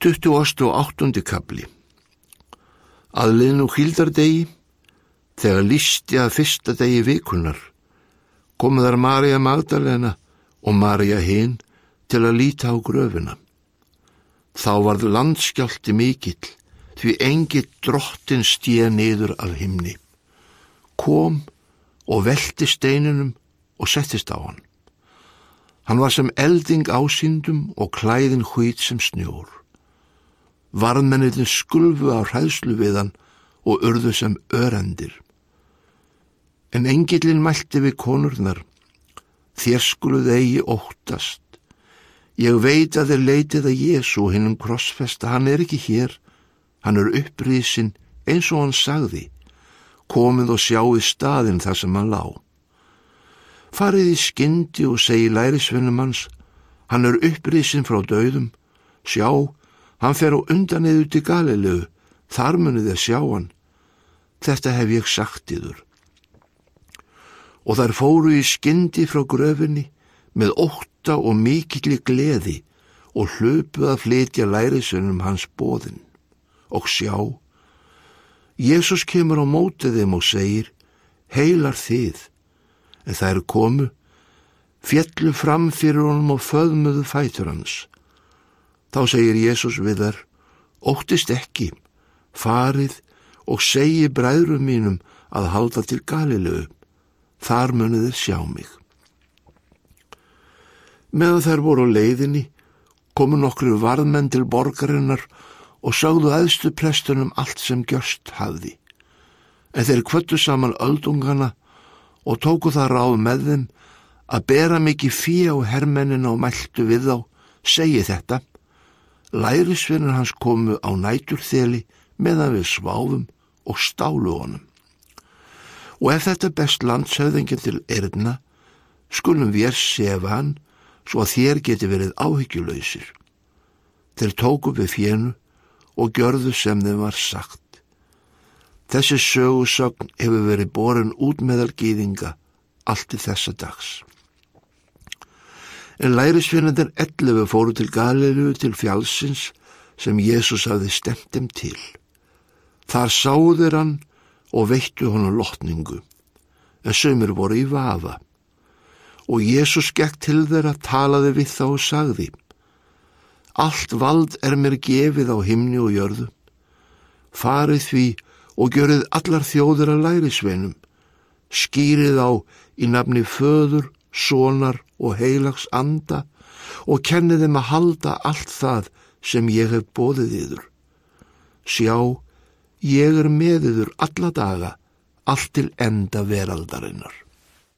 28. kapli Að liðnum hildardegi, þegar listi að fyrsta degi vikunar, komu þar Marja Magdalena og Marja hinn til að líta á gröfuna. Þá varð landskjálti mikill, því engi drottin stíða niður af himni. Kom og velti steininum og settist á hann. Hann var sem elding ásýndum og klæðin hvít sem snjór. Varðmennitin skulfu á hræðslu við hann og urðu sem örendir. En engillin mælti við konurnar, þér skuluð eigi óttast. Ég veit að þeir leitið að Jésu hinnum krossfesta, hann er ekki hér, hann er upprísin eins og hann sagði, komið og sjáið staðin þar sem hann lág. Farið í skyndi og segi lærisvennum hans, hann er upprísin frá döðum, sjá, Hann fer á undan eða út í Galilegu, þar munið þið sjá hann. Þetta hef ég sagt yður. Og þær fóru í skyndi frá gröfinni með ótta og mikilli gleði og hlöpuð að flytja lærisunum hans bóðin. Og sjá, Jésús kemur á mótið þeim og segir, heilar þið, en þær komu, fjallu fram fyrir honum og föðmuðu fætur hans Þá segir Jésús við þar, óttist ekki, farið og segi bræðrum mínum að halda til Galilögu, þar munið þeir sjá mig. Meðan þær voru á leiðinni, komu nokkru varðmenn til borgarinnar og sagðu aðstu prestunum allt sem gjörst hafði. En þeir kvöttu saman öldungana og tóku það ráð með þeim að bera mikið fíja og hermennina og mæltu við þá, segi þetta, Lærisvinnur hans komu á næturþeli meðan við sváfum og stálu honum. Og ef þetta best landsauðingin til erðna, skulum við sefa hann svo að þér geti verið áhyggjulöysir. Þeir tóku við fjennu og gjörðu sem þeim var sagt. Þessi sögusögn hefur verið borin út meðal gýðinga allt í þessa dags en lærisvinnandar 11 fóru til Galilu til fjálsins sem Jésús hafði stemt þeim til. Þar sáður hann og veittu hann lotningu, en sömur voru í vafa. Og Jésús gekk til þeirra, talaði við þá og sagði, Allt vald er mér gefið á himni og jörðu. Farið því og görið allar þjóður að lærisveinum, skýrið á í nafni föður, sonar og heilags anda og kenni þeim að halda allt það sem ég hef bóðið yður. Sjá, ég er með yður alla daga, allt til enda veraldarinnar.